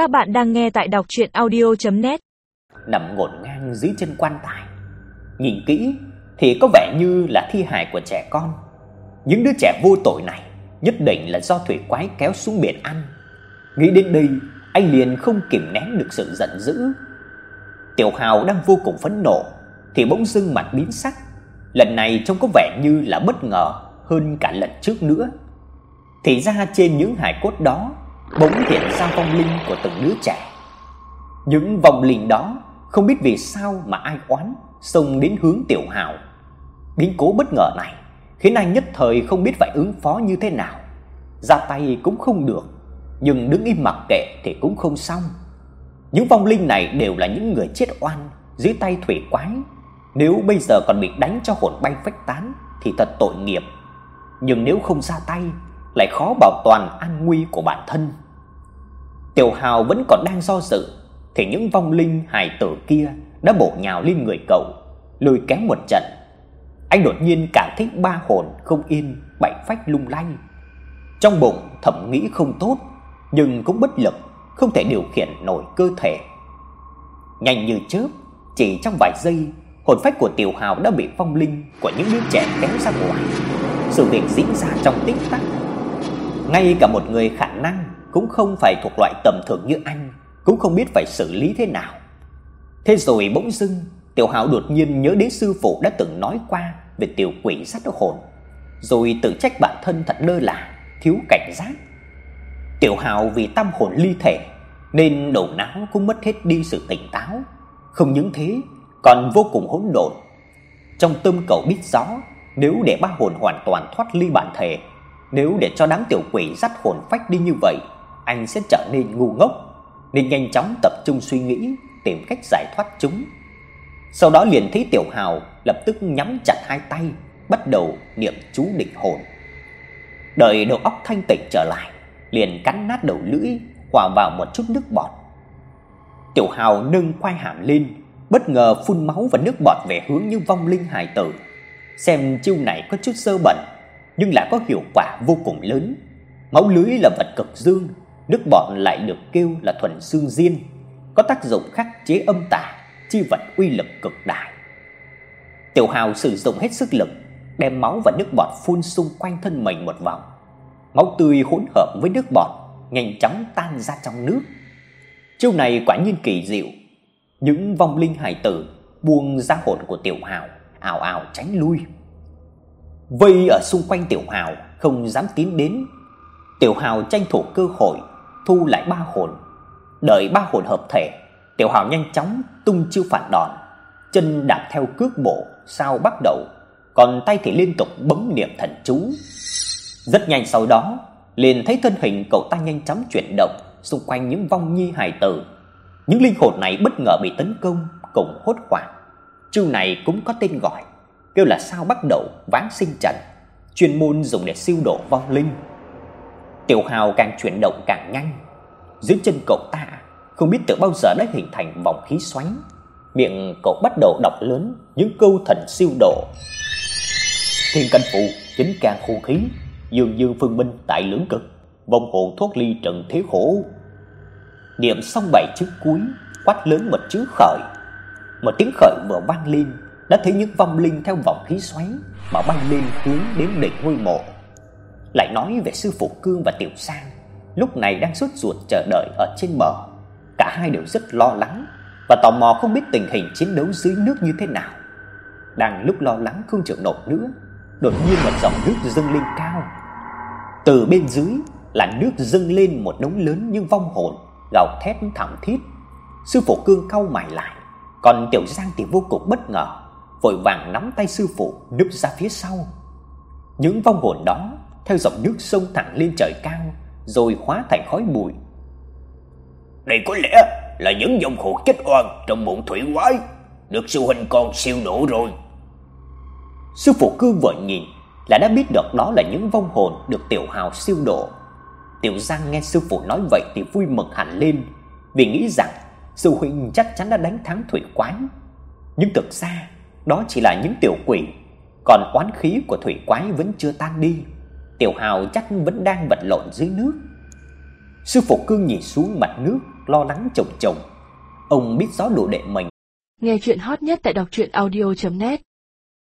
Các bạn đang nghe tại đọc audio net Nằm ngổn ngang dưới chân quan tài. Nhìn kỹ thì có vẻ như là thi hài của trẻ con. Những đứa trẻ vô tội này nhất định là do thủy quái kéo xuống biển ăn. Nghĩ đến đây, anh liền không kìm nén được sự giận dữ. Tiểu Hào đang vô cùng phẫn nộ thì bỗng dưng mặt biến sắc. Lần này trông có vẻ như là bất ngờ hơn cả lần trước nữa. Thì ra trên những hài cốt đó bỗng hiện ra vong linh của từng đứa trẻ. Những vong linh đó không biết vì sao mà ai oán xông đến hướng Tiểu Hào. Biến cố bất ngờ này khiến anh nhất thời không biết phải ứng phó như thế nào. Ra tay cũng không được, nhưng đứng im mặc kệ thì cũng không xong. Những vong linh này đều là những người chết oan dưới tay thủy quái, nếu bây giờ còn bị đánh cho hồn bay phách tán thì thật tội nghiệp. Nhưng nếu không ra tay lại khó bảo toàn an nguy của bản thân. Tiểu Hào vẫn còn đang do dự thì những vong linh hài tử kia đã bổ nhào lên người cậu, lôi kéo một trận. Anh đột nhiên cảm thấy ba hồn không yên, bảy phách lung lay. Trong bụng thầm nghĩ không tốt, nhưng cũng bất lực, không thể điều khiển nổi cơ thể. Nhanh như chớp, chỉ trong vài giây, hồn phách của Tiểu Hào đã bị vong linh của những đứa trẻ kéo ra ngoài. Sự việc diễn ra trong tích tắc. Ngay cả một người khả năng cũng không phải thuộc loại tầm thường như anh, cũng không biết phải xử lý thế nào. Thế rồi bỗng dưng, Tiểu Hạo đột nhiên nhớ đến sư phụ đã từng nói qua về tiểu quỷ sát hồn, rồi tự trách bản thân thật lơ là, thiếu cảnh giác. Tiểu Hạo vì tâm hồn ly thể nên đầu não cũng mất hết đi sự tỉnh táo, không những thế, còn vô cùng hỗn độn. Trong tâm cậu biết rõ, nếu để ba hồn hoàn toàn thoát ly bản thể, nếu để cho đám tiểu quỷ dắt hồn phách đi như vậy, anh sẽ trở nên ngu ngốc, nên nhanh chóng tập trung suy nghĩ, tìm cách giải thoát chúng. Sau đó liền thấy Tiểu Hào lập tức nhắm chặt hai tay, bắt đầu niệm chú định hồn. Đợi đầu óc thanh tỉnh trở lại, liền cắn nát đầu lưỡi, hòa vào một chút nước bọt. Tiểu Hào nâng quai hàm lên, bất ngờ phun máu và nước bọt về hướng như vong linh hài tử. Xem chiêu này có chút sơ bẩn, nhưng lại có hiệu quả vô cùng lớn. Máu lưới là vật cực dương, nước bọt lại được kêu là thuần xương diên, có tác dụng khắc chế âm tà, chi vật uy lực cực đại. Tiểu Hào sử dụng hết sức lực, đem máu và nước bọt phun xung quanh thân mình một vòng. Máu tươi hỗn hợp với nước bọt nhanh chóng tan ra trong nước. Chiêu này quả nhiên kỳ diệu. Những vong linh hải tử buông ra hồn của Tiểu Hào, ảo ảo tránh lui. Vây ở xung quanh Tiểu Hào không dám tiến đến. Tiểu Hào tranh thủ cơ hội thu lại ba hồn. Đợi ba hồn hợp thể, Tiểu Hào nhanh chóng tung chiêu phản đòn, chân đạp theo cước bộ sao bắt đầu, còn tay thì liên tục bấm niệm thần chú. Rất nhanh sau đó, liền thấy thân hình cậu ta nhanh chóng chuyển động xung quanh những vong nhi hài tử. Những linh hồn này bất ngờ bị tấn công, cùng hốt hoảng. Chiêu này cũng có tên gọi, kêu là sao bắt đầu ván sinh trận, chuyên môn dùng để siêu độ vong linh. Tiểu Hào càng chuyển động càng nhanh. Dưới chân cậu ta không biết từ bao giờ đã hình thành vòng khí xoáy. Miệng cậu bắt đầu đọc lớn những câu thần siêu độ. Thiên canh phụ, chính càng khu khí, dương dương phương minh tại lưỡng cực, vong hồn thoát ly trần thế khổ. Niệm xong bảy chữ cuối, quát lớn một chữ khởi. Một tiếng khởi vừa vang lên, đã thấy những vong linh theo vòng khí xoáy mà bay lên hướng đến đỉnh ngôi mộ lại nói về sư phụ Cương và Tiểu Sang, lúc này đang sốt ruột chờ đợi ở trên bờ. Cả hai đều rất lo lắng và tò mò không biết tình hình chiến đấu dưới nước như thế nào. Đang lúc lo lắng không chịu nổi nữa, đột nhiên một dòng nước dâng lên cao. Từ bên dưới là nước dâng lên một đống lớn những vong hồn, gào thét thảm thiết. Sư phụ Cương cau mày lại, còn Tiểu Giang thì vô cùng bất ngờ, vội vàng nắm tay sư phụ núp ra phía sau. Những vong hồn đó theo dòng nước sông thẳng lên trời cao, rồi hóa thành khói bụi. Đây có lẽ là những dòng hồn chết oan trong bụng thủy quái, được sư huynh con siêu độ rồi. Sư phụ cương vội nhìn là đã biết được đó là những vong hồn được tiểu hào siêu độ. Tiểu Giang nghe sư phụ nói vậy thì vui mừng hẳn lên, vì nghĩ rằng sư huynh chắc chắn đã đánh thắng thủy quái. Nhưng thực ra, đó chỉ là những tiểu quỷ, còn oán khí của thủy quái vẫn chưa tan đi. Tiểu Hào chắc vẫn đang vật lộn dưới nước. Sư phụ cương nhìn xuống mặt nước, lo lắng chồng chồng. Ông biết rõ đồ đệ mình. Nghe chuyện hot nhất tại đọc truyện audio net